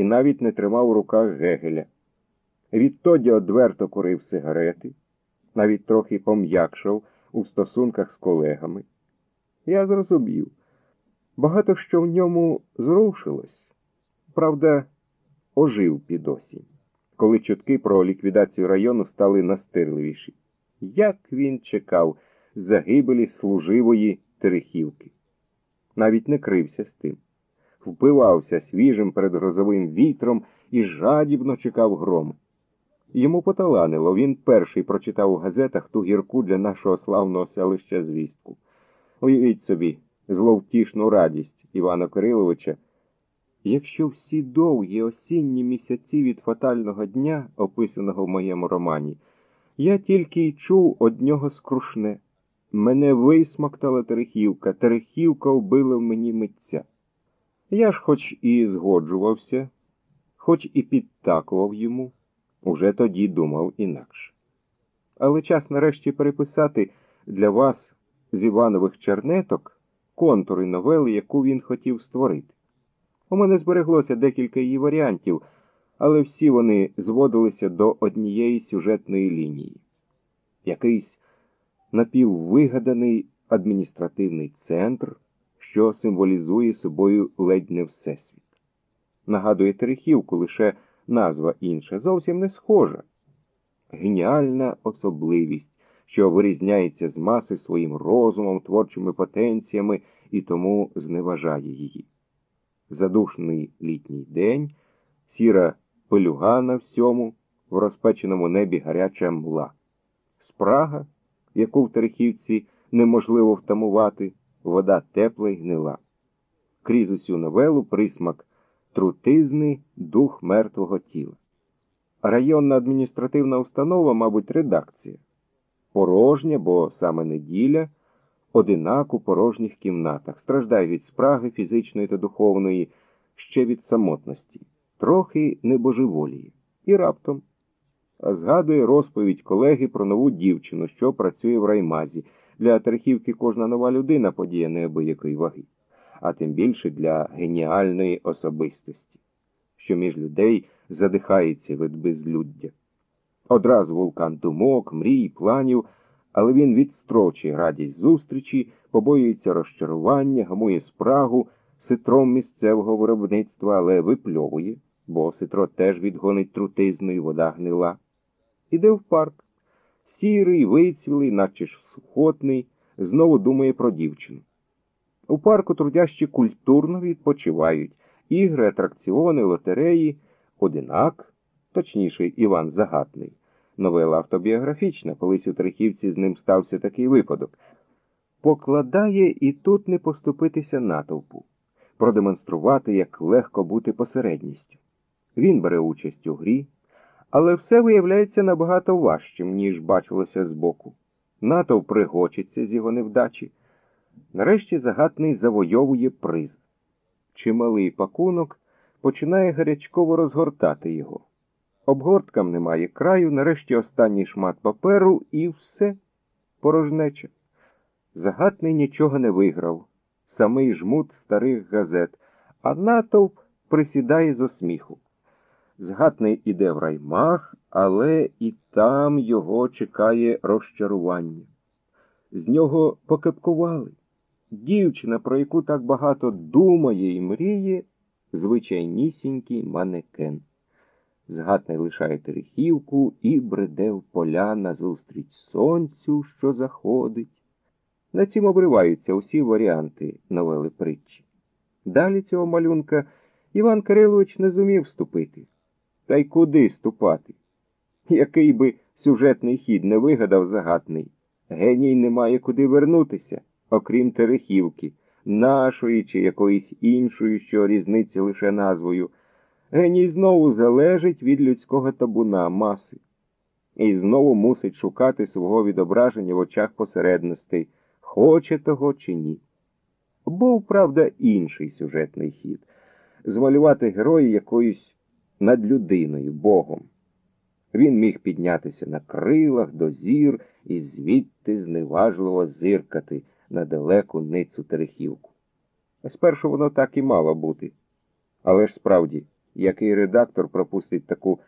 і навіть не тримав у руках Гегеля. Відтоді одверто курив сигарети, навіть трохи пом'якшав у стосунках з колегами. Я зрозумів, багато що в ньому зрушилось, правда, ожив під осінь, коли чутки про ліквідацію району стали настирливіші. Як він чекав загибелі служивої Терехівки. Навіть не крився з тим. Впивався свіжим передгрозовим вітром і жадібно чекав грому. Йому поталанило, він перший прочитав у газетах ту гірку для нашого славного селища звістку. Уявіть собі, зловтішну радість Івана Кириловича. Якщо всі довгі осінні місяці від фатального дня, описаного в моєму романі, я тільки й чув од нього скрушне. Мене висмоктала Терехівка, Терехівка вбила в мені митця. Я ж хоч і згоджувався, хоч і підтакував йому, уже тоді думав інакше. Але час нарешті переписати для вас з Іванових чернеток контури новели, яку він хотів створити. У мене збереглося декілька її варіантів, але всі вони зводилися до однієї сюжетної лінії. Якийсь напіввигаданий адміністративний центр, що символізує собою ледь не всесвіт. Нагадує Терехівку, лише назва інша, зовсім не схожа. Геніальна особливість, що вирізняється з маси своїм розумом, творчими потенціями і тому зневажає її. Задушний літній день, сіра пелюга на всьому, в розпеченому небі гаряча мла. Спрага яку в Терехівці неможливо втамувати, вода тепла й гнила. Крізь усю новелу присмак трутизни, дух мертвого тіла. Районна адміністративна установа, мабуть, редакція. Порожня, бо саме неділя, одинак у порожніх кімнатах, страждає від спраги фізичної та духовної, ще від самотності, трохи небожеволіє. І раптом згадує розповідь колеги про нову дівчину, що працює в раймазі. Для Терхівки кожна нова людина подія неабиякої ваги, а тим більше для геніальної особистості, що між людей задихається від безлюддя. Одразу вулкан думок, мрій, планів, але він відстрочує радість зустрічі, побоюється розчарування, гамує спрагу ситром місцевого виробництва, але випльовує, бо ситро теж відгонить трутизну і вода гнила іде в парк. Сірий, вицвілий, наче ж сухотний, знову думає про дівчину. У парку трудящі культурно відпочивають ігри, атракціони, лотереї, одинак, точніше, Іван Загатний. Новела автобіографічна, колись у Трихівці з ним стався такий випадок. Покладає і тут не поступитися натовпу, продемонструвати, як легко бути посередністю. Він бере участь у грі. Але все виявляється набагато важчим, ніж бачилося збоку. Натов пригочиться з його невдачі. Нарешті загатний завойовує приз. Чималий пакунок починає гарячково розгортати його. Обгорткам немає краю, нарешті останній шмат паперу і все порожнече. Загатний нічого не виграв, самий жмут старих газет, а натовп присідає з осміху. Згатний іде в раймах, але і там його чекає розчарування. З нього покепкували. Дівчина, про яку так багато думає і мріє, звичайнісінький манекен. Згатний лишає Терехівку і бреде в поля назустріч сонцю, що заходить. На цім обриваються усі варіанти новели притчі. Далі цього малюнка Іван Кирилович не зумів вступити. Та й куди ступати? Який би сюжетний хід не вигадав загатний, геній не має куди вернутися, окрім Терехівки, нашої чи якоїсь іншої, що різниці лише назвою. Геній знову залежить від людського табуна, маси, і знову мусить шукати свого відображення в очах посередностей, хоче того чи ні. Був, правда, інший сюжетний хід змалювати героя якоїсь над людиною, Богом. Він міг піднятися на крилах до зір і звідти зневажливо зиркати на далеку ницю Терехівку. Спершу воно так і мало бути. Але ж справді Який редактор пропустить таку